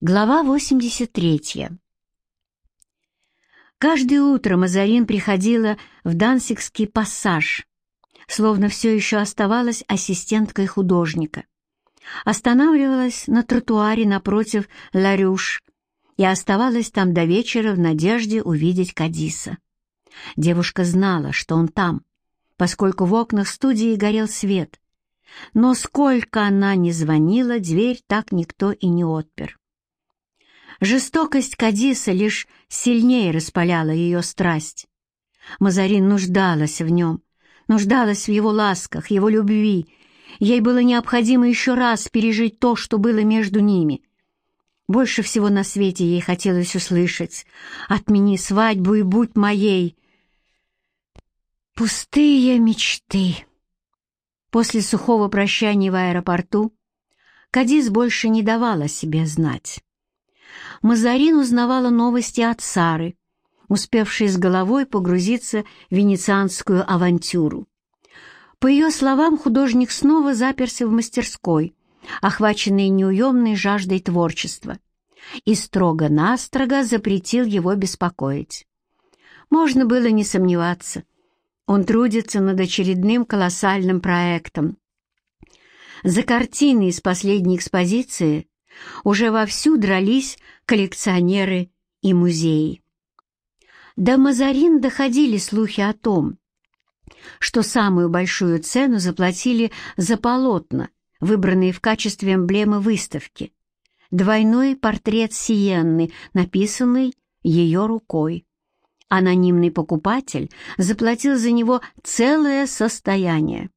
Глава 83. Каждое утро Мазарин приходила в Дансикский пассаж, словно все еще оставалась ассистенткой художника. Останавливалась на тротуаре напротив Ларюш и оставалась там до вечера в надежде увидеть Кадиса. Девушка знала, что он там, поскольку в окнах студии горел свет, но сколько она ни звонила, дверь так никто и не отпер. Жестокость Кадиса лишь сильнее распаляла ее страсть. Мазарин нуждалась в нем, нуждалась в его ласках, его любви. Ей было необходимо еще раз пережить то, что было между ними. Больше всего на свете ей хотелось услышать «Отмени свадьбу и будь моей». Пустые мечты. После сухого прощания в аэропорту Кадис больше не давала себе знать. Мазарин узнавала новости от Сары, успевшей с головой погрузиться в венецианскую авантюру. По ее словам, художник снова заперся в мастерской, охваченный неуемной жаждой творчества, и строго-настрого запретил его беспокоить. Можно было не сомневаться, он трудится над очередным колоссальным проектом. За картины из последней экспозиции уже вовсю дрались коллекционеры и музеи. До Мазарин доходили слухи о том, что самую большую цену заплатили за полотна, выбранные в качестве эмблемы выставки. Двойной портрет Сиенны, написанный ее рукой. Анонимный покупатель заплатил за него целое состояние.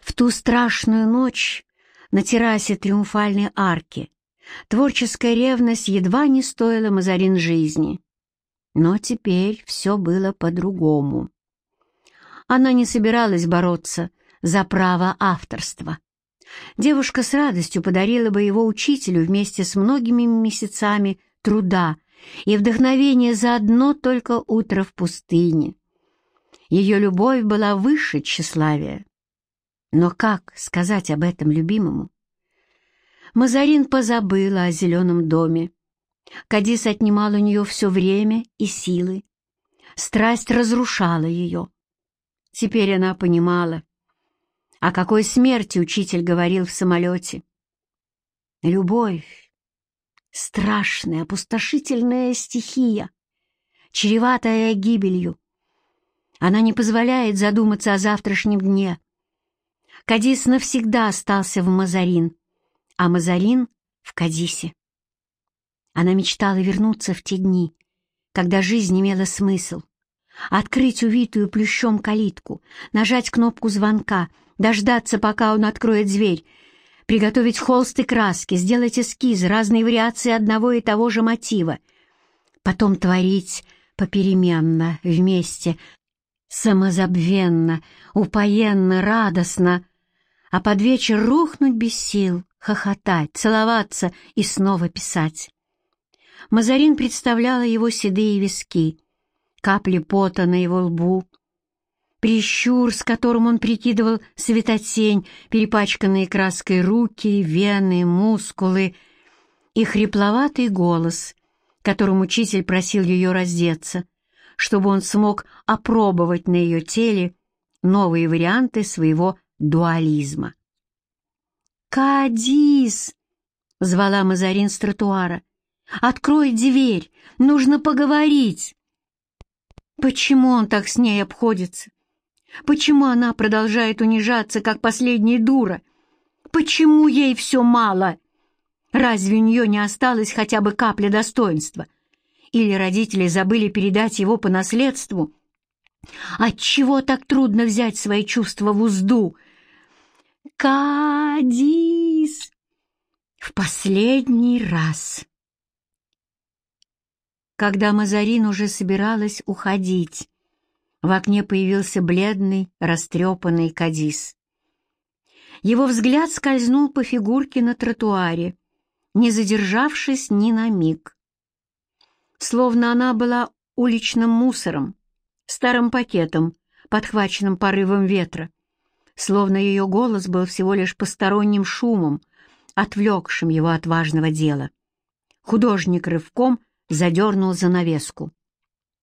В ту страшную ночь на террасе Триумфальной арки. Творческая ревность едва не стоила Мазарин жизни. Но теперь все было по-другому. Она не собиралась бороться за право авторства. Девушка с радостью подарила бы его учителю вместе с многими месяцами труда и вдохновения за одно только утро в пустыне. Ее любовь была выше тщеславия. Но как сказать об этом любимому? Мазарин позабыла о зеленом доме. Кадис отнимал у нее все время и силы. Страсть разрушала ее. Теперь она понимала, о какой смерти учитель говорил в самолете. Любовь — страшная, опустошительная стихия, чреватая гибелью. Она не позволяет задуматься о завтрашнем дне — Кадис навсегда остался в Мазарин, а Мазарин — в Кадисе. Она мечтала вернуться в те дни, когда жизнь имела смысл. Открыть увитую плющом калитку, нажать кнопку звонка, дождаться, пока он откроет дверь, приготовить холст и краски, сделать эскиз, разные вариации одного и того же мотива. Потом творить попеременно, вместе, самозабвенно, упоенно, радостно, а под вечер рухнуть без сил, хохотать, целоваться и снова писать. Мазарин представляла его седые виски, капли пота на его лбу, прищур, с которым он прикидывал светотень, перепачканные краской руки, вены, мускулы, и хрипловатый голос, которым учитель просил ее раздеться, чтобы он смог опробовать на ее теле новые варианты своего дуализма. «Кадис!» — звала Мазарин с тротуара. «Открой дверь! Нужно поговорить!» Почему он так с ней обходится? Почему она продолжает унижаться, как последняя дура? Почему ей все мало? Разве у нее не осталось хотя бы капля достоинства? Или родители забыли передать его по наследству? Отчего так трудно взять свои чувства в узду? Кадис! В последний раз. Когда Мазарин уже собиралась уходить, в окне появился бледный, растрепанный Кадис. Его взгляд скользнул по фигурке на тротуаре, не задержавшись ни на миг словно она была уличным мусором, старым пакетом, подхваченным порывом ветра, словно ее голос был всего лишь посторонним шумом, отвлекшим его от важного дела. Художник рывком задернул занавеску.